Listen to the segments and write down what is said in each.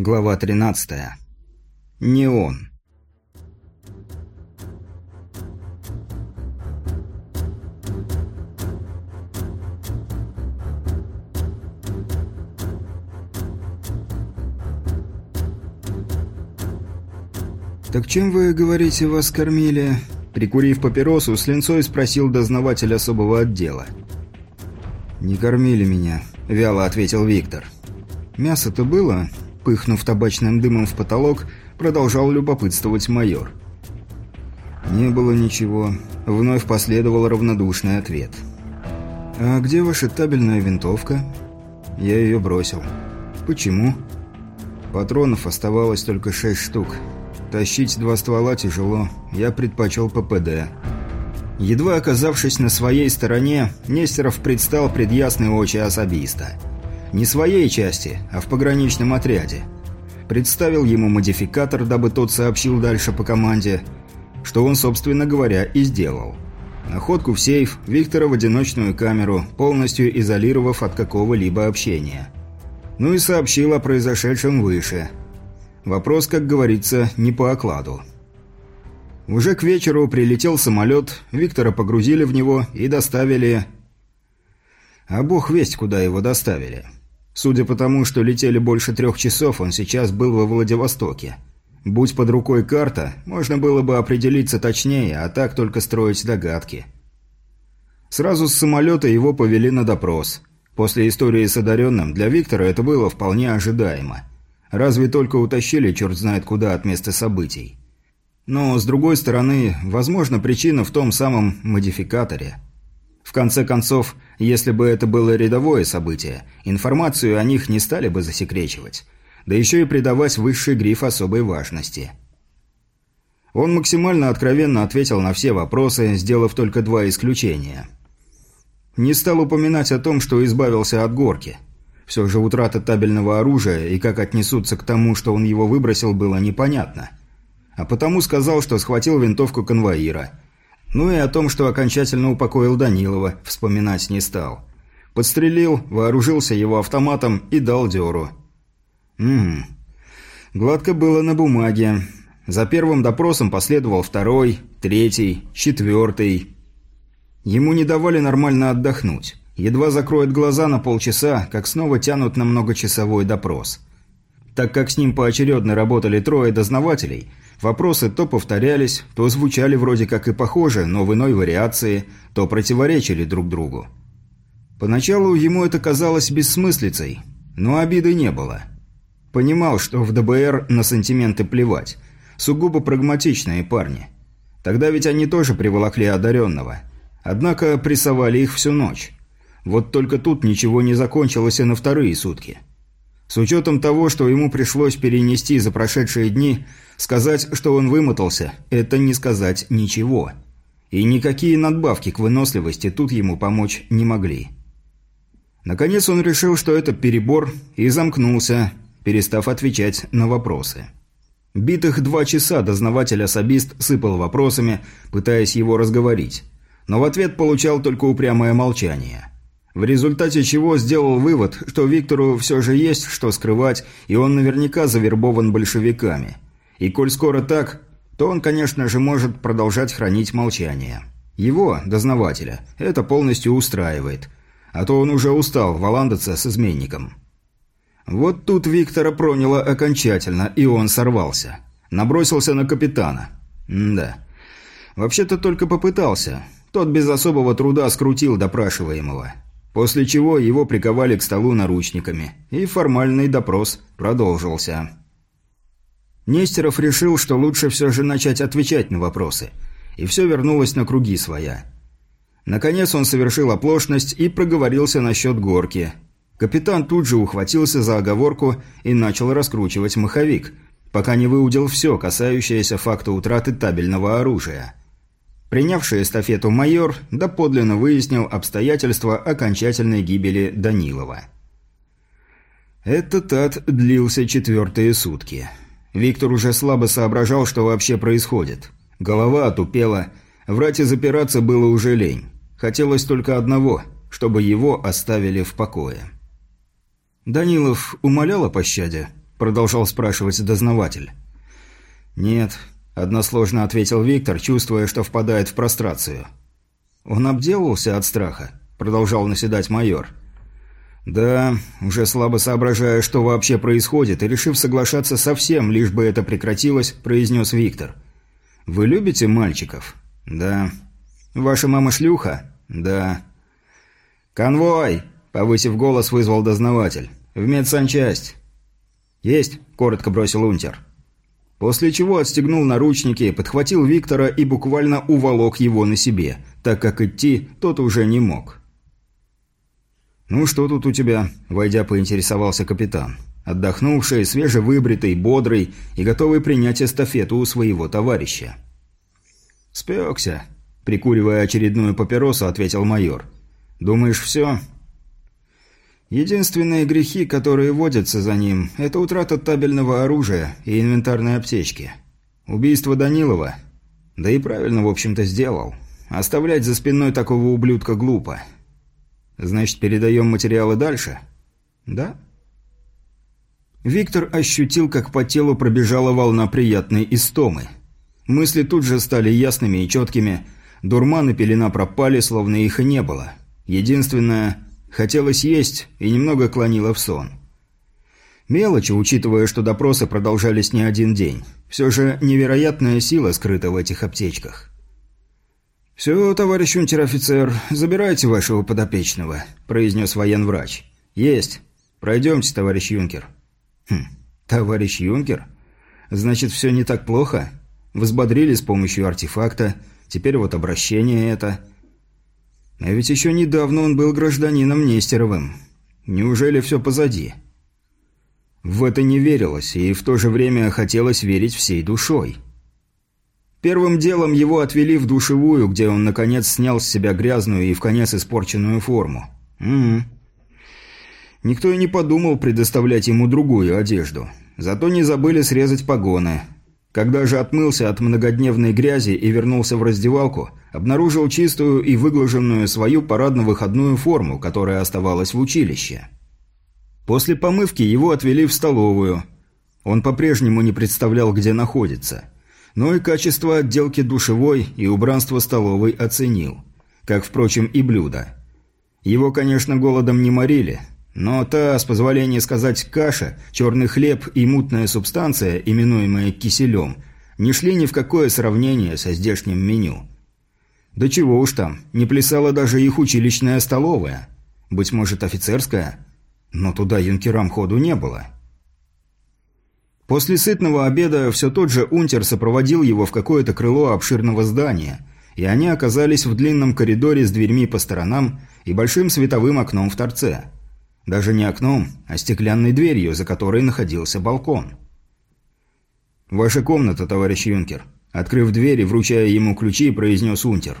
Глава 13. Не он. «Так чем вы, говорите, вас кормили?» Прикурив папиросу, с линцой спросил дознаватель особого отдела. «Не кормили меня», – вяло ответил Виктор. «Мясо-то было?» – пыхнув табачным дымом в потолок, продолжал любопытствовать майор. «Не было ничего», – вновь последовал равнодушный ответ. «А где ваша табельная винтовка?» «Я ее бросил». «Почему?» «Патронов оставалось только шесть штук. Тащить два ствола тяжело. Я предпочел ППД». Едва оказавшись на своей стороне, Нестеров предстал пред ясные очи особиста. Не своей части, а в пограничном отряде. Представил ему модификатор, дабы тот сообщил дальше по команде, что он, собственно говоря, и сделал. Находку в сейф, Виктора в одиночную камеру, полностью изолировав от какого-либо общения. Ну и сообщил о произошедшем выше. Вопрос, как говорится, не по окладу. Уже к вечеру прилетел самолет, Виктора погрузили в него и доставили... А бог весть, куда его доставили. Судя по тому, что летели больше трех часов, он сейчас был во Владивостоке. Будь под рукой карта, можно было бы определиться точнее, а так только строить догадки. Сразу с самолета его повели на допрос. После истории с одаренным для Виктора это было вполне ожидаемо. Разве только утащили черт знает куда от места событий. Но, с другой стороны, возможно, причина в том самом модификаторе. В конце концов, если бы это было рядовое событие, информацию о них не стали бы засекречивать, да еще и придавать высший гриф особой важности. Он максимально откровенно ответил на все вопросы, сделав только два исключения. Не стал упоминать о том, что избавился от горки. Все же утрата табельного оружия и как отнесутся к тому, что он его выбросил, было непонятно – а потому сказал, что схватил винтовку конвоира. Ну и о том, что окончательно упокоил Данилова, вспоминать не стал. Подстрелил, вооружился его автоматом и дал дёру. Ммм. Гладко было на бумаге. За первым допросом последовал второй, третий, четвертый. Ему не давали нормально отдохнуть. Едва закроет глаза на полчаса, как снова тянут на многочасовой допрос. Так как с ним поочередно работали трое дознавателей – Вопросы то повторялись, то звучали вроде как и похоже, но в иной вариации, то противоречили друг другу. Поначалу ему это казалось бессмыслицей, но обиды не было. Понимал, что в ДБР на сантименты плевать. Сугубо прагматичные парни. Тогда ведь они тоже приволокли одаренного. Однако прессовали их всю ночь. Вот только тут ничего не закончилось и на вторые сутки. С учетом того, что ему пришлось перенести за прошедшие дни, сказать, что он вымотался, это не сказать ничего. И никакие надбавки к выносливости тут ему помочь не могли. Наконец он решил, что это перебор, и замкнулся, перестав отвечать на вопросы. Битых два часа дознаватель-особист сыпал вопросами, пытаясь его разговорить. Но в ответ получал только упрямое молчание. В результате чего сделал вывод, что Виктору все же есть что скрывать, и он наверняка завербован большевиками. И коль скоро так, то он, конечно же, может продолжать хранить молчание. Его, дознавателя, это полностью устраивает. А то он уже устал валандаться с изменником. Вот тут Виктора проняло окончательно, и он сорвался. Набросился на капитана. М да. Вообще-то только попытался. Тот без особого труда скрутил допрашиваемого после чего его приковали к столу наручниками, и формальный допрос продолжился. Нестеров решил, что лучше все же начать отвечать на вопросы, и все вернулось на круги своя. Наконец он совершил оплошность и проговорился насчет горки. Капитан тут же ухватился за оговорку и начал раскручивать маховик, пока не выудил все, касающееся факта утраты табельного оружия – Принявший эстафету майор доподлинно выяснил обстоятельства окончательной гибели Данилова. Этот ад длился четвертые сутки. Виктор уже слабо соображал, что вообще происходит. Голова отупела, врать и запираться было уже лень. Хотелось только одного, чтобы его оставили в покое. «Данилов умолял о пощаде?» – продолжал спрашивать дознаватель. «Нет», – односложно ответил Виктор, чувствуя, что впадает в прострацию. «Он обделался от страха», – продолжал наседать майор. «Да, уже слабо соображая, что вообще происходит, и решив соглашаться со всем, лишь бы это прекратилось, произнес Виктор. «Вы любите мальчиков?» «Да». «Ваша мама шлюха?» «Да». «Конвой!» – повысив голос, вызвал дознаватель. «В медсанчасть». «Есть», – коротко бросил унтер. После чего отстегнул наручники, подхватил Виктора и буквально уволок его на себе, так как идти тот уже не мог. «Ну что тут у тебя?» – войдя, поинтересовался капитан. Отдохнувший, свежевыбритый, бодрый и готовый принять эстафету у своего товарища. «Спекся», – прикуривая очередную папиросу, ответил майор. «Думаешь, все?» «Единственные грехи, которые водятся за ним, это утрата табельного оружия и инвентарной аптечки. Убийство Данилова. Да и правильно, в общем-то, сделал. Оставлять за спиной такого ублюдка глупо». Значит, передаем материалы дальше? Да? Виктор ощутил, как по телу пробежала волна приятной истомы. Мысли тут же стали ясными и четкими. Дурман и пелена пропали, словно их и не было. Единственное, хотелось есть и немного клонило в сон. Мелочи, учитывая, что допросы продолжались не один день. Все же невероятная сила скрыта в этих аптечках. «Все, товарищ унтер-офицер, забирайте вашего подопечного», – произнес военврач. «Есть. Пройдемте, товарищ юнкер». «Хм, товарищ юнкер? Значит, все не так плохо? Взбодрили с помощью артефакта, теперь вот обращение это...» А ведь еще недавно он был гражданином Нестеровым. Неужели все позади? В это не верилось, и в то же время хотелось верить всей душой. Первым делом его отвели в душевую, где он, наконец, снял с себя грязную и в конец испорченную форму. Угу. Никто и не подумал предоставлять ему другую одежду. Зато не забыли срезать погоны. Когда же отмылся от многодневной грязи и вернулся в раздевалку, обнаружил чистую и выглаженную свою парадно-выходную форму, которая оставалась в училище. После помывки его отвели в столовую. Он по-прежнему не представлял, где находится – но и качество отделки душевой и убранство столовой оценил. Как, впрочем, и блюда. Его, конечно, голодом не морили, но та, с позволения сказать, каша, черный хлеб и мутная субстанция, именуемая киселем, не шли ни в какое сравнение со здешним меню. Да чего уж там, не плясала даже их училищная столовая. Быть может, офицерская? Но туда юнкерам ходу не было. После сытного обеда все тот же унтер сопроводил его в какое-то крыло обширного здания, и они оказались в длинном коридоре с дверьми по сторонам и большим световым окном в торце. Даже не окном, а стеклянной дверью, за которой находился балкон. «Ваша комната, товарищ юнкер», – открыв дверь и вручая ему ключи, произнес унтер.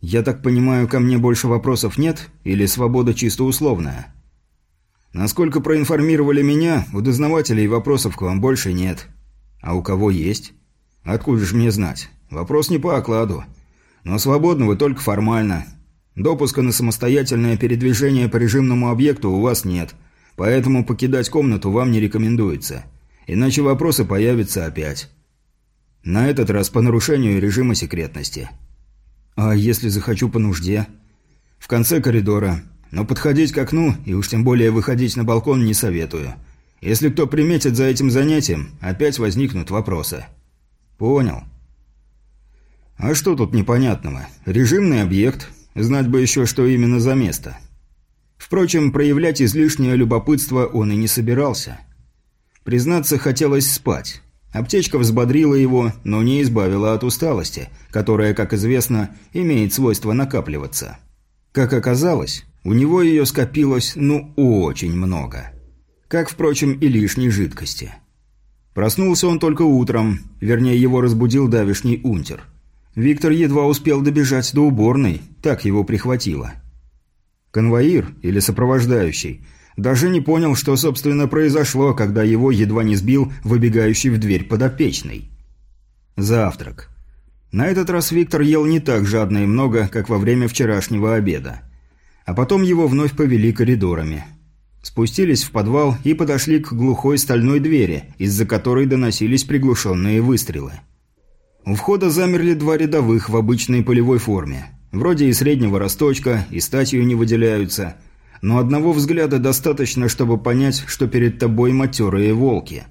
«Я так понимаю, ко мне больше вопросов нет, или свобода чисто условная?» Насколько проинформировали меня, у дознавателей вопросов к вам больше нет. А у кого есть? Откуда же мне знать? Вопрос не по окладу. Но свободны вы только формально. Допуска на самостоятельное передвижение по режимному объекту у вас нет, поэтому покидать комнату вам не рекомендуется. Иначе вопросы появятся опять. На этот раз по нарушению режима секретности. А если захочу по нужде? В конце коридора но подходить к окну и уж тем более выходить на балкон не советую. Если кто приметит за этим занятием, опять возникнут вопросы. Понял. А что тут непонятного? Режимный объект, знать бы еще, что именно за место. Впрочем, проявлять излишнее любопытство он и не собирался. Признаться, хотелось спать. Аптечка взбодрила его, но не избавила от усталости, которая, как известно, имеет свойство накапливаться. Как оказалось, у него ее скопилось, ну, очень много. Как, впрочем, и лишней жидкости. Проснулся он только утром, вернее, его разбудил давишний унтер. Виктор едва успел добежать до уборной, так его прихватило. Конвоир, или сопровождающий, даже не понял, что, собственно, произошло, когда его едва не сбил выбегающий в дверь подопечный. Завтрак. На этот раз Виктор ел не так жадно и много, как во время вчерашнего обеда. А потом его вновь повели коридорами. Спустились в подвал и подошли к глухой стальной двери, из-за которой доносились приглушенные выстрелы. У входа замерли два рядовых в обычной полевой форме. Вроде и среднего росточка, и статью не выделяются, но одного взгляда достаточно, чтобы понять, что перед тобой матерые волки.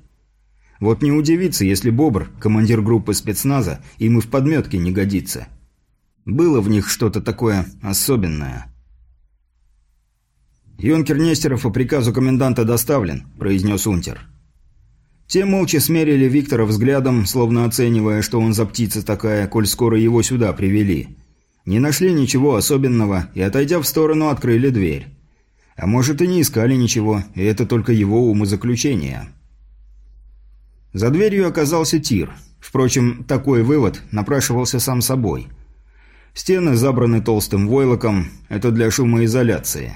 Вот не удивиться, если Бобр, командир группы спецназа, им и в подметке не годится. Было в них что-то такое особенное. «Юнкер Нестеров по приказу коменданта доставлен», – произнес Унтер. Те молча смерили Виктора взглядом, словно оценивая, что он за птица такая, коль скоро его сюда привели. Не нашли ничего особенного и, отойдя в сторону, открыли дверь. А может и не искали ничего, и это только его умозаключение. За дверью оказался тир. Впрочем, такой вывод напрашивался сам собой. Стены забраны толстым войлоком, это для шумоизоляции.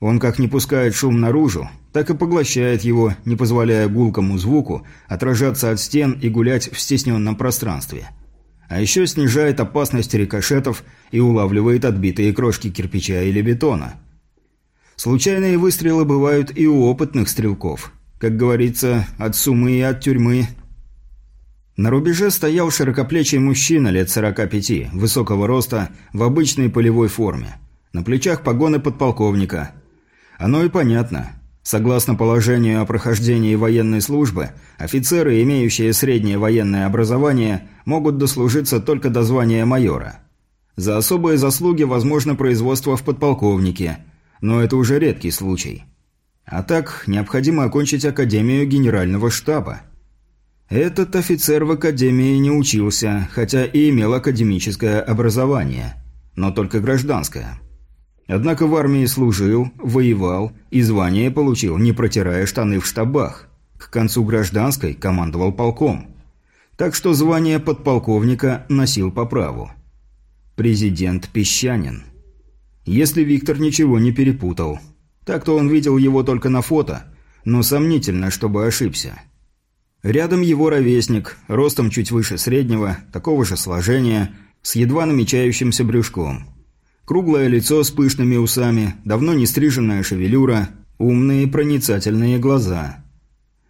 Он как не пускает шум наружу, так и поглощает его, не позволяя гулкому звуку отражаться от стен и гулять в стесненном пространстве. А еще снижает опасность рикошетов и улавливает отбитые крошки кирпича или бетона. Случайные выстрелы бывают и у опытных стрелков. Как говорится, от сумы и от тюрьмы. На рубеже стоял широкоплечий мужчина лет 45, высокого роста, в обычной полевой форме. На плечах погоны подполковника – оно и понятно. Согласно положению о прохождении военной службы, офицеры, имеющие среднее военное образование, могут дослужиться только до звания майора. За особые заслуги возможно производство в подполковнике, но это уже редкий случай. А так, необходимо окончить Академию Генерального штаба. Этот офицер в Академии не учился, хотя и имел академическое образование, но только гражданское. Однако в армии служил, воевал и звание получил, не протирая штаны в штабах. К концу гражданской командовал полком. Так что звание подполковника носил по праву. Президент Песчанин. Если Виктор ничего не перепутал. Так-то он видел его только на фото, но сомнительно, чтобы ошибся. Рядом его ровесник, ростом чуть выше среднего, такого же сложения, с едва намечающимся брюшком – Круглое лицо с пышными усами, давно не стриженная шевелюра, умные проницательные глаза.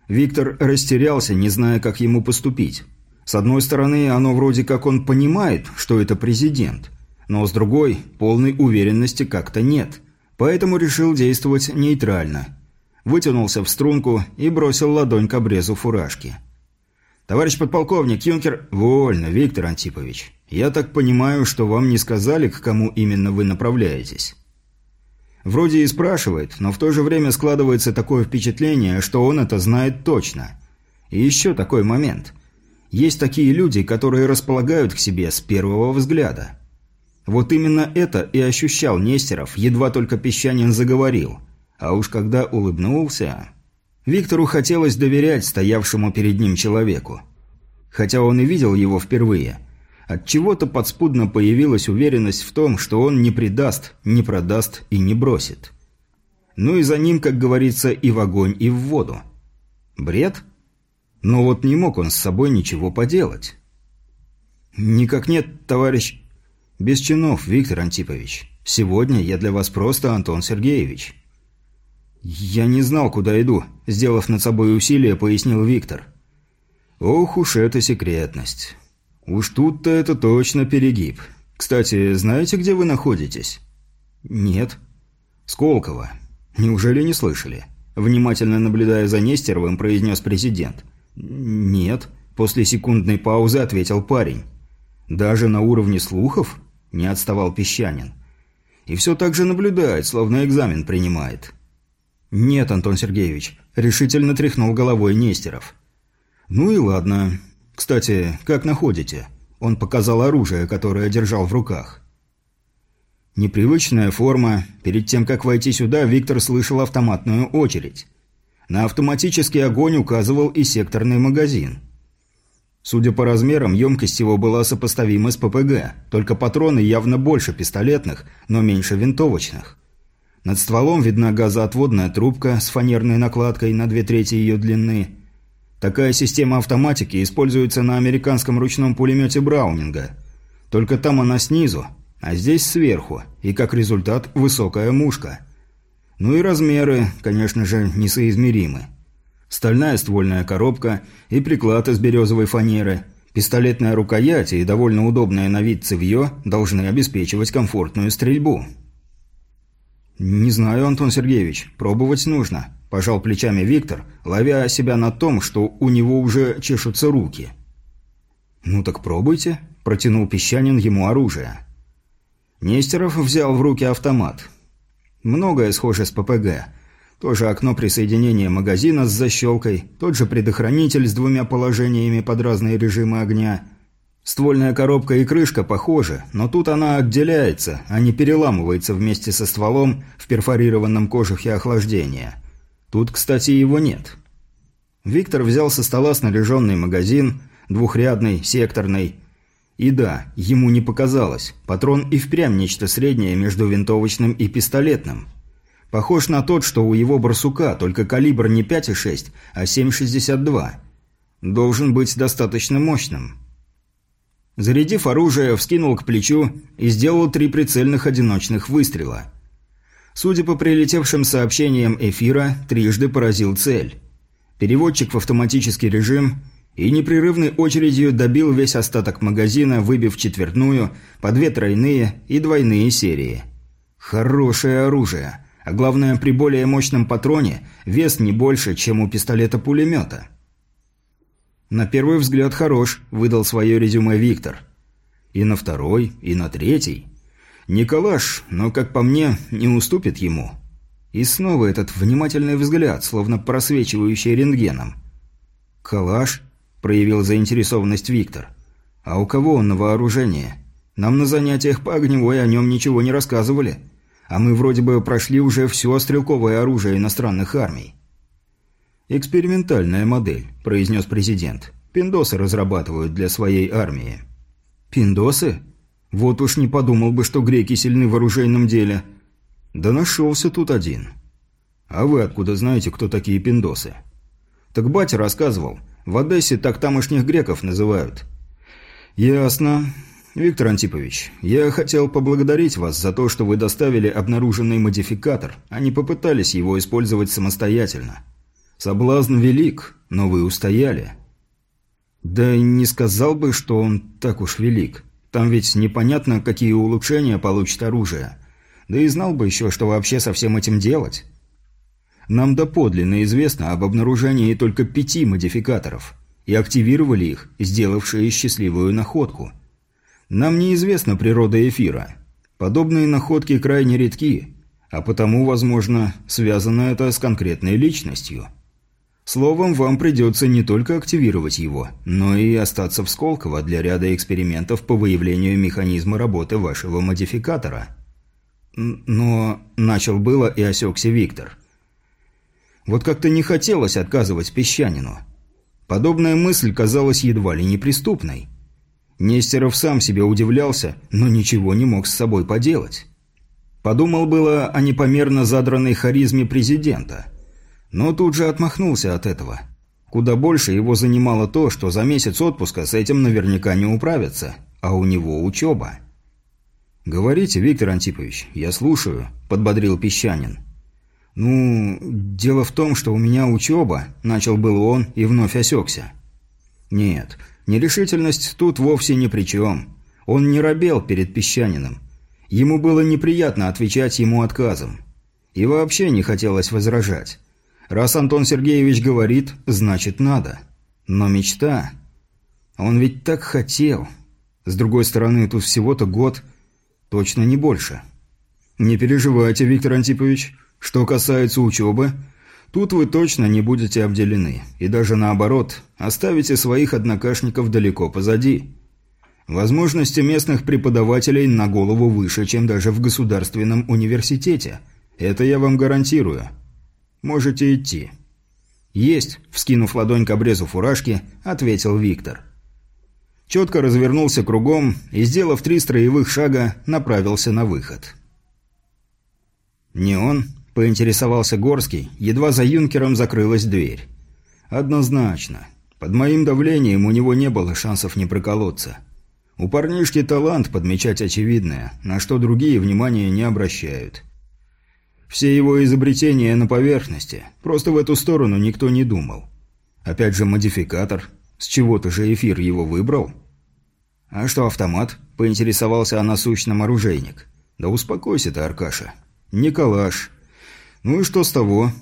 Виктор растерялся, не зная, как ему поступить. С одной стороны, оно вроде как он понимает, что это президент, но с другой, полной уверенности как-то нет. Поэтому решил действовать нейтрально. Вытянулся в струнку и бросил ладонь к обрезу фуражки. «Товарищ подполковник, юнкер...» «Вольно, Виктор Антипович. Я так понимаю, что вам не сказали, к кому именно вы направляетесь?» Вроде и спрашивает, но в то же время складывается такое впечатление, что он это знает точно. И еще такой момент. Есть такие люди, которые располагают к себе с первого взгляда. Вот именно это и ощущал Нестеров, едва только Песчанин заговорил. А уж когда улыбнулся... Виктору хотелось доверять стоявшему перед ним человеку. Хотя он и видел его впервые. От чего-то подспудно появилась уверенность в том, что он не предаст, не продаст и не бросит. Ну и за ним, как говорится, и в огонь, и в воду. Бред? Но вот не мог он с собой ничего поделать. «Никак нет, товарищ...» «Без чинов, Виктор Антипович. Сегодня я для вас просто Антон Сергеевич». «Я не знал, куда иду», – сделав над собой усилие, пояснил Виктор. «Ох уж эта секретность. Уж тут-то это точно перегиб. Кстати, знаете, где вы находитесь?» «Нет». «Сколково. Неужели не слышали?» Внимательно наблюдая за Нестеровым, произнес президент. «Нет», – после секундной паузы ответил парень. «Даже на уровне слухов?» – не отставал Песчанин. «И все так же наблюдает, словно экзамен принимает». «Нет, Антон Сергеевич», – решительно тряхнул головой Нестеров. «Ну и ладно. Кстати, как находите?» Он показал оружие, которое держал в руках. Непривычная форма. Перед тем, как войти сюда, Виктор слышал автоматную очередь. На автоматический огонь указывал и секторный магазин. Судя по размерам, емкость его была сопоставима с ППГ, только патроны явно больше пистолетных, но меньше винтовочных. Над стволом видна газоотводная трубка с фанерной накладкой на две трети ее длины. Такая система автоматики используется на американском ручном пулемете Браунинга. Только там она снизу, а здесь сверху, и как результат высокая мушка. Ну и размеры, конечно же, несоизмеримы. Стальная ствольная коробка и приклад из березовой фанеры, пистолетная рукоять и довольно удобное на вид цевье должны обеспечивать комфортную стрельбу. «Не знаю, Антон Сергеевич, пробовать нужно», – пожал плечами Виктор, ловя себя на том, что у него уже чешутся руки. «Ну так пробуйте», – протянул Песчанин ему оружие. Нестеров взял в руки автомат. Многое схоже с ППГ. Тоже окно присоединения магазина с защелкой, тот же предохранитель с двумя положениями под разные режимы огня. Ствольная коробка и крышка похожи, но тут она отделяется, а не переламывается вместе со стволом в перфорированном кожухе охлаждения. Тут, кстати, его нет. Виктор взял со стола снаряженный магазин, двухрядный, секторный. И да, ему не показалось, патрон и впрямь нечто среднее между винтовочным и пистолетным. Похож на тот, что у его барсука, только калибр не 5,6, а 7,62. Должен быть достаточно мощным. Зарядив оружие, вскинул к плечу и сделал три прицельных одиночных выстрела. Судя по прилетевшим сообщениям эфира, трижды поразил цель. Переводчик в автоматический режим и непрерывной очередью добил весь остаток магазина, выбив четвертную, по две тройные и двойные серии. Хорошее оружие. А главное, при более мощном патроне вес не больше, чем у пистолета-пулемета. На первый взгляд хорош, выдал свое резюме Виктор. И на второй, и на третий. Николаш, но, как по мне, не уступит ему. И снова этот внимательный взгляд, словно просвечивающий рентгеном. «Калаш?» – проявил заинтересованность Виктор. «А у кого он на вооружении? Нам на занятиях по огневой о нем ничего не рассказывали». А мы вроде бы прошли уже все стрелковое оружие иностранных армий. «Экспериментальная модель», – произнес президент. «Пиндосы разрабатывают для своей армии». «Пиндосы? Вот уж не подумал бы, что греки сильны в оружейном деле». «Да нашелся тут один». «А вы откуда знаете, кто такие пиндосы?» «Так батя рассказывал. В Одессе так тамошних греков называют». «Ясно. «Виктор Антипович, я хотел поблагодарить вас за то, что вы доставили обнаруженный модификатор, а не попытались его использовать самостоятельно. Соблазн велик, но вы устояли». «Да не сказал бы, что он так уж велик. Там ведь непонятно, какие улучшения получит оружие. Да и знал бы еще, что вообще со всем этим делать». Нам доподлинно известно об обнаружении только пяти модификаторов, и активировали их, сделавшие счастливую находку – нам неизвестна природа эфира. Подобные находки крайне редки, а потому, возможно, связано это с конкретной личностью. Словом, вам придется не только активировать его, но и остаться в Сколково для ряда экспериментов по выявлению механизма работы вашего модификатора. Но начал было и осекся Виктор. Вот как-то не хотелось отказывать песчанину. Подобная мысль казалась едва ли неприступной. Нестеров сам себе удивлялся, но ничего не мог с собой поделать. Подумал было о непомерно задранной харизме президента. Но тут же отмахнулся от этого. Куда больше его занимало то, что за месяц отпуска с этим наверняка не управятся, а у него учеба. «Говорите, Виктор Антипович, я слушаю», – подбодрил Песчанин. «Ну, дело в том, что у меня учеба», – начал был он и вновь осекся. «Нет, Нерешительность тут вовсе ни при чем. Он не робел перед песчанином. Ему было неприятно отвечать ему отказом. И вообще не хотелось возражать. Раз Антон Сергеевич говорит, значит надо. Но мечта... Он ведь так хотел. С другой стороны, тут всего-то год, точно не больше. Не переживайте, Виктор Антипович. Что касается учебы, Тут вы точно не будете обделены, и даже наоборот, оставите своих однокашников далеко позади. Возможности местных преподавателей на голову выше, чем даже в государственном университете. Это я вам гарантирую. Можете идти. «Есть», – вскинув ладонь к обрезу фуражки, ответил Виктор. Четко развернулся кругом и, сделав три строевых шага, направился на выход. Не он, Поинтересовался Горский, едва за юнкером закрылась дверь. Однозначно. Под моим давлением у него не было шансов не проколоться. У парнишки талант подмечать очевидное, на что другие внимания не обращают. Все его изобретения на поверхности. Просто в эту сторону никто не думал. Опять же модификатор. С чего-то же эфир его выбрал. А что автомат? Поинтересовался о насущном оружейник. Да успокойся ты, Аркаша. Не калаш. Ну и что с того?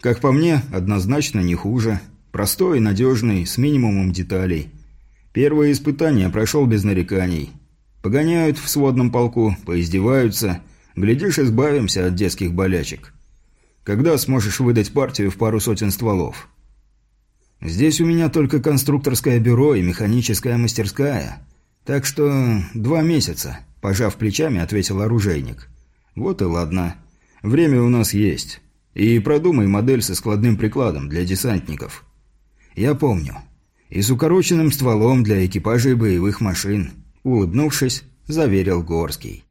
Как по мне, однозначно не хуже. Простой, надежный, с минимумом деталей. Первое испытание прошел без нареканий. Погоняют в сводном полку, поиздеваются. Глядишь, избавимся от детских болячек. Когда сможешь выдать партию в пару сотен стволов? Здесь у меня только конструкторское бюро и механическая мастерская. Так что два месяца, пожав плечами, ответил оружейник. Вот и ладно. Время у нас есть. И продумай модель со складным прикладом для десантников. Я помню. И с укороченным стволом для экипажей боевых машин. Улыбнувшись, заверил Горский.